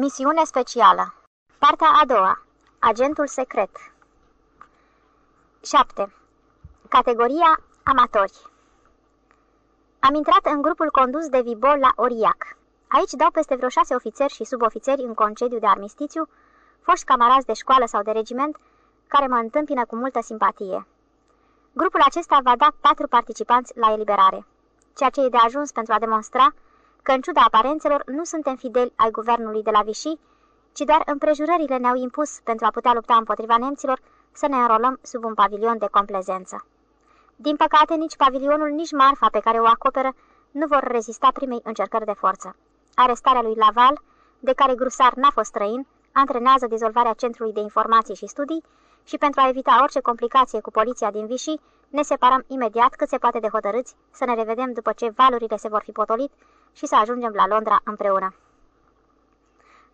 Misiune specială Partea a doua Agentul secret 7. Categoria Amatori Am intrat în grupul condus de Vibo la Oriac. Aici dau peste vreo șase ofițeri și subofițeri în concediu de armistițiu, foști camarazi de școală sau de regiment, care mă întâmpină cu multă simpatie. Grupul acesta va da patru participanți la eliberare, ceea ce e de ajuns pentru a demonstra că, în ciuda aparențelor, nu suntem fideli ai guvernului de la Vichy, ci doar împrejurările ne-au impus, pentru a putea lupta împotriva nemților, să ne înrolăm sub un pavilion de complezență. Din păcate, nici pavilionul, nici marfa pe care o acoperă nu vor rezista primei încercări de forță. Arestarea lui Laval, de care Grusar n-a fost străin, antrenează dizolvarea Centrului de Informații și Studii și pentru a evita orice complicație cu poliția din Vichy, ne separăm imediat cât se poate de hotărâți să ne revedem după ce valurile se vor fi potolit și să ajungem la Londra împreună.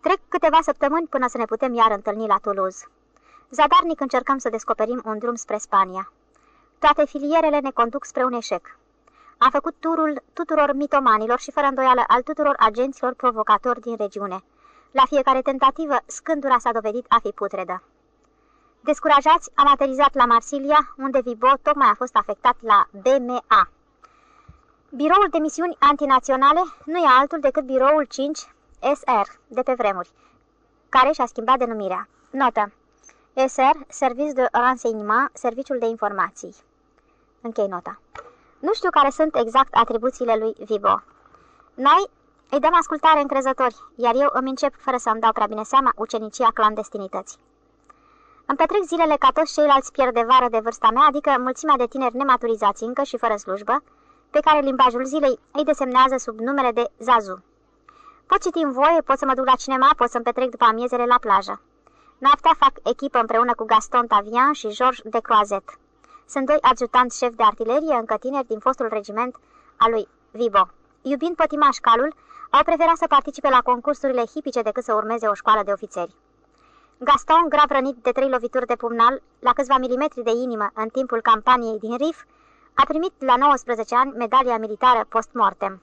Trec câteva săptămâni până să ne putem iar întâlni la Toulouse. Zadarnic încercăm să descoperim un drum spre Spania. Toate filierele ne conduc spre un eșec. Am făcut turul tuturor mitomanilor și fără îndoială al tuturor agenților provocatori din regiune. La fiecare tentativă, scândura s-a dovedit a fi putredă. Descurajați, am aterizat la Marsilia, unde Vibo tocmai a fost afectat la BMA. Biroul de misiuni antinaționale nu e altul decât biroul 5 SR de pe vremuri, care și-a schimbat denumirea. Notă. SR, Service de Renseignement, Serviciul de Informații. Închei nota. Nu știu care sunt exact atribuțiile lui Vibo. Noi îi dăm ascultare încrezători, iar eu îmi încep, fără să-mi dau prea bine seama, ucenicia clandestinității. Îmi petrec zilele ca toți ceilalți vară de vârsta mea, adică mulțimea de tineri nematurizați încă și fără slujbă, pe care limbajul zilei îi desemnează sub numele de Zazu. Pot citi în voie, pot să mă duc la cinema, pot să-mi petrec după amiezele la plajă. Noaptea fac echipă împreună cu Gaston Tavian și Georges de Croazet. Sunt doi adjutanți șef de artilerie, încă tineri din fostul regiment al lui Vibo. Iubind pătimaș calul, au preferat să participe la concursurile hipice decât să urmeze o școală de ofițeri. Gaston, grav rănit de trei lovituri de pumnal, la câțiva milimetri de inimă în timpul campaniei din Rif, a primit la 19 ani medalia militară post-mortem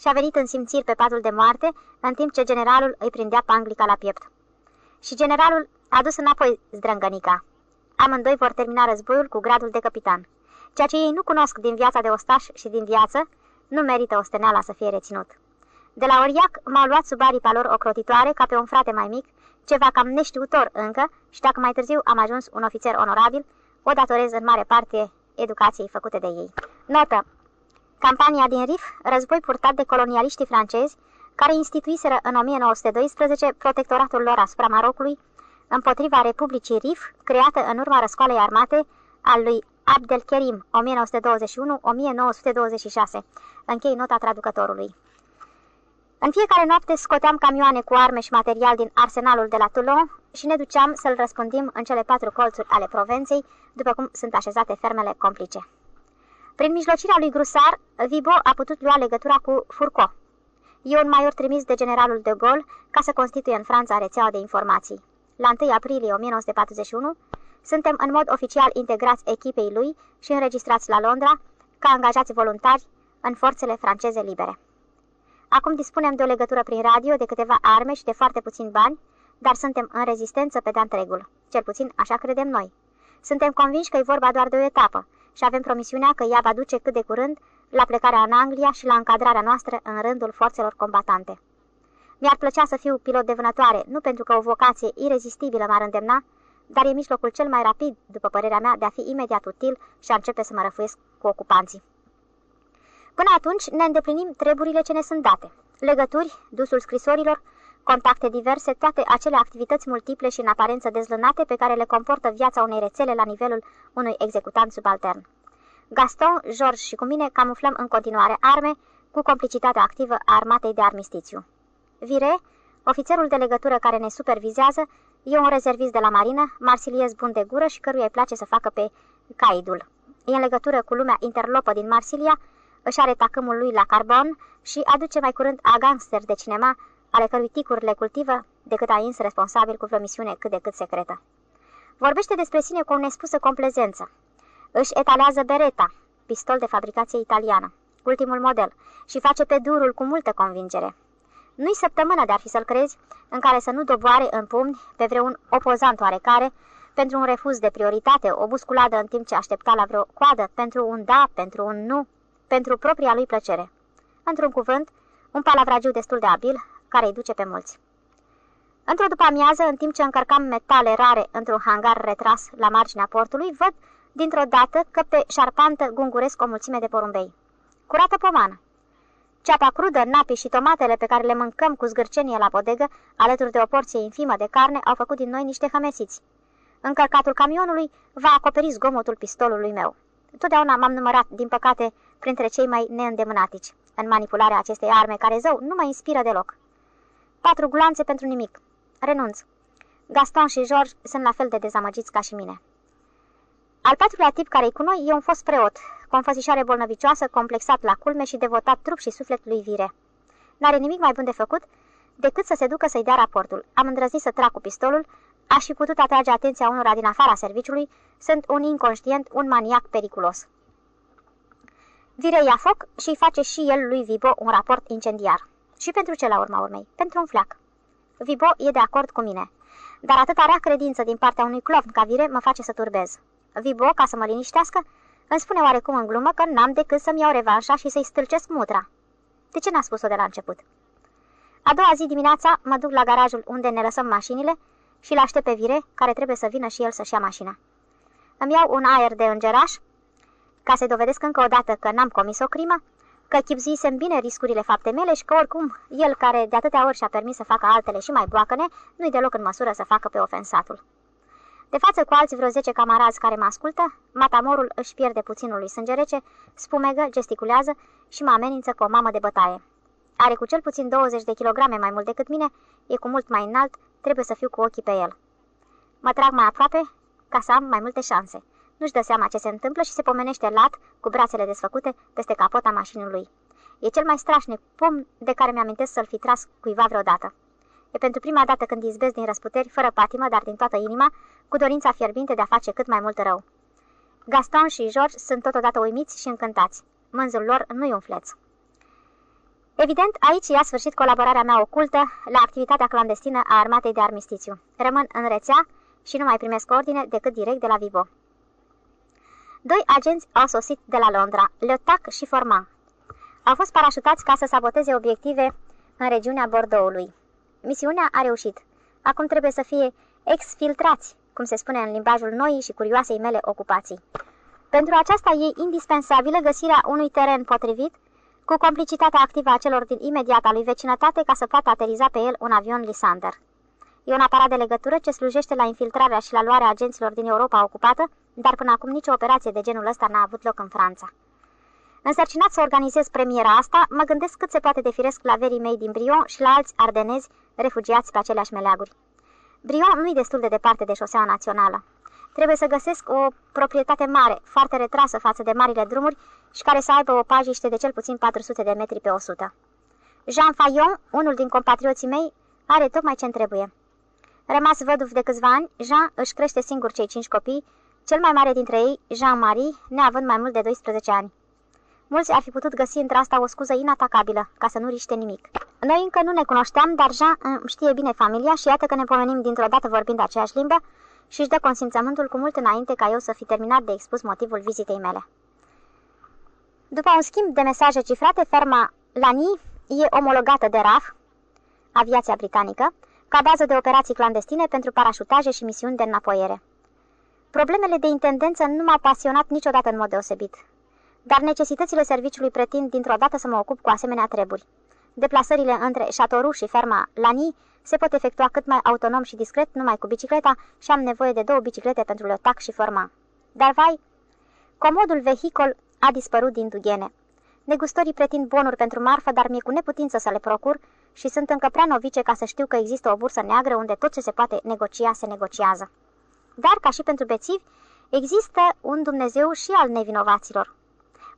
și a venit în simțiri pe patul de moarte, în timp ce generalul îi prindea panglica la piept. Și generalul a dus înapoi zdrângănica. Amândoi vor termina războiul cu gradul de capitan. Ceea ce ei nu cunosc din viața de ostaș și din viață, nu merită osteneala să fie reținut. De la Oriac m-au luat sub aripa lor ocrotitoare ca pe un frate mai mic, ceva cam neștiutor încă, și dacă mai târziu am ajuns un ofițer onorabil, o datorez în mare parte educației făcute de ei. Notă. Campania din Rif, război purtat de colonialiștii francezi, care instituiseră în 1912 protectoratul lor asupra Marocului, împotriva Republicii Rif, creată în urma răscoalei armate al lui Abdelkerim 1921-1926. Închei nota traducătorului. În fiecare noapte scoteam camioane cu arme și material din arsenalul de la Toulon și ne duceam să-l răspândim în cele patru colțuri ale Provenței, după cum sunt așezate fermele complice. Prin mijlocirea lui Grusar, Vibo a putut lua legătura cu Furco. E un maior trimis de generalul de Gaulle ca să constituie în Franța rețeaua de informații. La 1 aprilie 1941, suntem în mod oficial integrați echipei lui și înregistrați la Londra ca angajați voluntari în forțele franceze libere. Acum dispunem de o legătură prin radio, de câteva arme și de foarte puțini bani, dar suntem în rezistență pe de întregul. Cel puțin așa credem noi. Suntem convinși că e vorba doar de o etapă și avem promisiunea că ea va duce cât de curând la plecarea în Anglia și la încadrarea noastră în rândul forțelor combatante. Mi-ar plăcea să fiu pilot de vânătoare, nu pentru că o vocație irezistibilă m-ar îndemna, dar e mijlocul cel mai rapid, după părerea mea, de a fi imediat util și a începe să mă răfuiesc cu ocupanții. Până atunci ne îndeplinim treburile ce ne sunt date. Legături, dusul scrisorilor, contacte diverse, toate acele activități multiple și în aparență dezlănate pe care le comportă viața unei rețele la nivelul unui executant subaltern. Gaston, George și cu mine camuflăm în continuare arme cu complicitatea activă a armatei de armistițiu. Vire, ofițerul de legătură care ne supervizează, e un rezervist de la marină, marsiliez bun de gură și căruia îi place să facă pe caidul. E în legătură cu lumea interlopă din Marsilia, își are tacâmul lui la carbon și aduce mai curând a gangster de cinema, ale cărui ticuri le cultivă, decât a ins responsabil cu vreo misiune cât de cât secretă. Vorbește despre sine cu o nespusă complezență. Își etalează Beretta, pistol de fabricație italiană, ultimul model, și face pe durul cu multă convingere. Nu-i săptămână de-ar fi să-l crezi, în care să nu doboare în pumni pe vreun opozant oarecare, pentru un refuz de prioritate, o busculadă în timp ce aștepta la vreo coadă, pentru un da, pentru un nu, pentru propria lui plăcere. Într-un cuvânt, un palavragiu destul de abil, care îi duce pe mulți. Într-o după-amiază, în timp ce încărcam metale rare într-un hangar retras la marginea portului, văd dintr-o dată că pe șarpantă gunguresc o mulțime de porumbei. Curată pomană. Ceapa crudă, napii și tomatele pe care le mâncăm cu zgârcenie la bodegă, alături de o porție infimă de carne, au făcut din noi niște hămesiți. Încărcatul camionului va acoperi zgomotul pistolului meu. Totdeauna m-am numărat, din păcate, printre cei mai neîndemânatici, în manipularea acestei arme care, zău, nu mă inspiră deloc. Patru gulanțe pentru nimic. Renunț. Gaston și George sunt la fel de dezamăgiți ca și mine. Al patrulea tip care-i cu noi e un fost preot, cu o înfățișare bolnăvicioasă, complexat la culme și devotat trup și suflet lui Vire. N-are nimic mai bun de făcut decât să se ducă să-i dea raportul. Am îndrăznit să trag cu pistolul, aș fi putut atrage atenția unora din afara serviciului, sunt un inconștient, un maniac periculos. Vire ia foc și îi face și el lui Vibo un raport incendiar. Și pentru ce la urma urmei? Pentru un flac. Vibo e de acord cu mine. Dar atâta rea credință din partea unui clovn ca Vire mă face să turbez. Vibo, ca să mă liniștească, îmi spune oarecum în glumă că n-am decât să-mi iau revanșa și să-i stâlcesc mutra. De ce n-a spus-o de la început? A doua zi dimineața mă duc la garajul unde ne lăsăm mașinile și l aștept pe Vire, care trebuie să vină și el să-și ia mașina. Îmi iau un aer de îngeraș, ca să dovedesc încă o dată că n-am comis o crimă, că chipzuisem bine riscurile fapte mele și că oricum el care de atâtea ori și-a permis să facă altele și mai boacăne, nu-i deloc în măsură să facă pe ofensatul. De față cu alți vreo 10 camarazi care mă ascultă, matamorul își pierde puținul lui sânge rece, spumegă, gesticulează și mă amenință cu o mamă de bătaie. Are cu cel puțin 20 de kilograme mai mult decât mine, e cu mult mai înalt, trebuie să fiu cu ochii pe el. Mă trag mai aproape ca să am mai multe șanse. Nu-și dă seama ce se întâmplă și se pomenește lat, cu brațele desfăcute, peste capota mașinii lui. E cel mai strașnic pom de care mi-amintesc să-l fi tras cuiva vreodată. E pentru prima dată când izbesc din răsputeri, fără patimă, dar din toată inima, cu dorința fierbinte de a face cât mai mult rău. Gaston și George sunt totodată uimiți și încântați. Mânzul lor nu-i un fleț. Evident, aici ia sfârșit colaborarea mea ocultă la activitatea clandestină a armatei de armistițiu. Rămân în rețea și nu mai primesc ordine decât direct de la Vivo. Doi agenți au sosit de la Londra, Le Tac și Forman. Au fost parașutați ca să saboteze obiective în regiunea Bordeauxului. Misiunea a reușit. Acum trebuie să fie exfiltrați, cum se spune în limbajul noii și curioasei mele ocupații. Pentru aceasta e indispensabilă găsirea unui teren potrivit, cu complicitatea activă a celor din imediata lui vecinătate ca să poată ateriza pe el un avion Lysander. E un aparat de legătură ce slujește la infiltrarea și la luarea agenților din Europa ocupată, dar până acum nicio operație de genul ăsta n-a avut loc în Franța. Însărcinat să organizez premiera asta, mă gândesc cât se poate de firesc la verii mei din Brion și la alți ardenezi refugiați pe aceleași meleaguri. Brion nu-i destul de departe de șoseaua națională. Trebuie să găsesc o proprietate mare, foarte retrasă față de marile drumuri și care să aibă o pajiște de cel puțin 400 de metri pe 100. Jean Fayon, unul din compatrioții mei, are tocmai ce trebuie. Rămas văduv de câțiva ani, Jean își crește singur cei cinci copii, cel mai mare dintre ei, Jean-Marie, neavând mai mult de 12 ani. Mulți ar fi putut găsi între asta o scuză inatacabilă, ca să nu riște nimic. Noi încă nu ne cunoșteam, dar Jean îmi știe bine familia și iată că ne pomenim dintr-o dată vorbind aceeași limbă și își dă consimțământul cu mult înainte ca eu să fi terminat de expus motivul vizitei mele. După un schimb de mesaje cifrate, ferma Lani e omologată de RAF, aviația britanică, ca bază de operații clandestine pentru parașutaje și misiuni de înapoiere. Problemele de intendență nu m-au pasionat niciodată în mod deosebit, dar necesitățile serviciului pretind dintr-o dată să mă ocup cu asemenea treburi. Deplasările între Chateauroux și ferma Lani se pot efectua cât mai autonom și discret, numai cu bicicleta și am nevoie de două biciclete pentru leotac și forma. Dar vai, comodul vehicol a dispărut din dughene. Negustorii pretind bonuri pentru marfă, dar mi-e cu neputință să le procur și sunt încă prea novice ca să știu că există o bursă neagră unde tot ce se poate negocia se negociază. Dar, ca și pentru bețivi, există un Dumnezeu și al nevinovaților.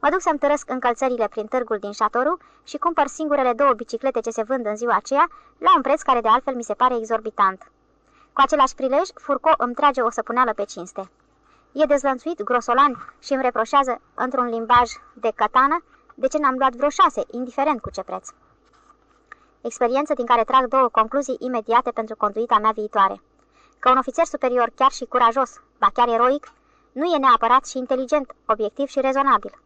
Mă duc să-mi tărăsc încălțările prin târgul din Șatoru și cumpăr singurele două biciclete ce se vând în ziua aceea, la un preț care de altfel mi se pare exorbitant. Cu același prilej, Furco îmi trage o săpuneală pe cinste. E dezlănțuit, grosolan și îmi reproșează, într-un limbaj de catană, de ce n-am luat vreo șase, indiferent cu ce preț. Experiență din care trag două concluzii imediate pentru conduita mea viitoare. Că un ofițer superior, chiar și curajos, ba chiar eroic, nu e neapărat și inteligent, obiectiv și rezonabil.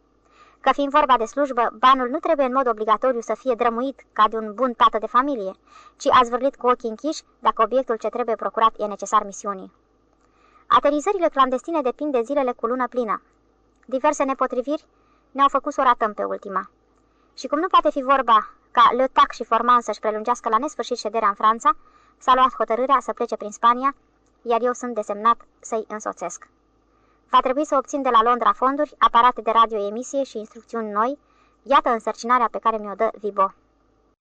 Că fiind vorba de slujbă, banul nu trebuie în mod obligatoriu să fie drămuit ca de un bun tată de familie, ci a zvârlit cu ochii închiși dacă obiectul ce trebuie procurat e necesar misiunii. Aterizările clandestine depind de zilele cu lună plină. Diverse nepotriviri ne-au făcut să o ratăm pe ultima. Și cum nu poate fi vorba ca Le Tac și Forman să-și prelungească la nesfârșit șederea în Franța, s-a luat hotărârea să plece prin Spania, iar eu sunt desemnat să-i însoțesc. Va trebui să obțin de la Londra fonduri, aparate de radioemisie și instrucțiuni noi, iată însărcinarea pe care mi-o dă Vibo.